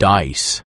dice.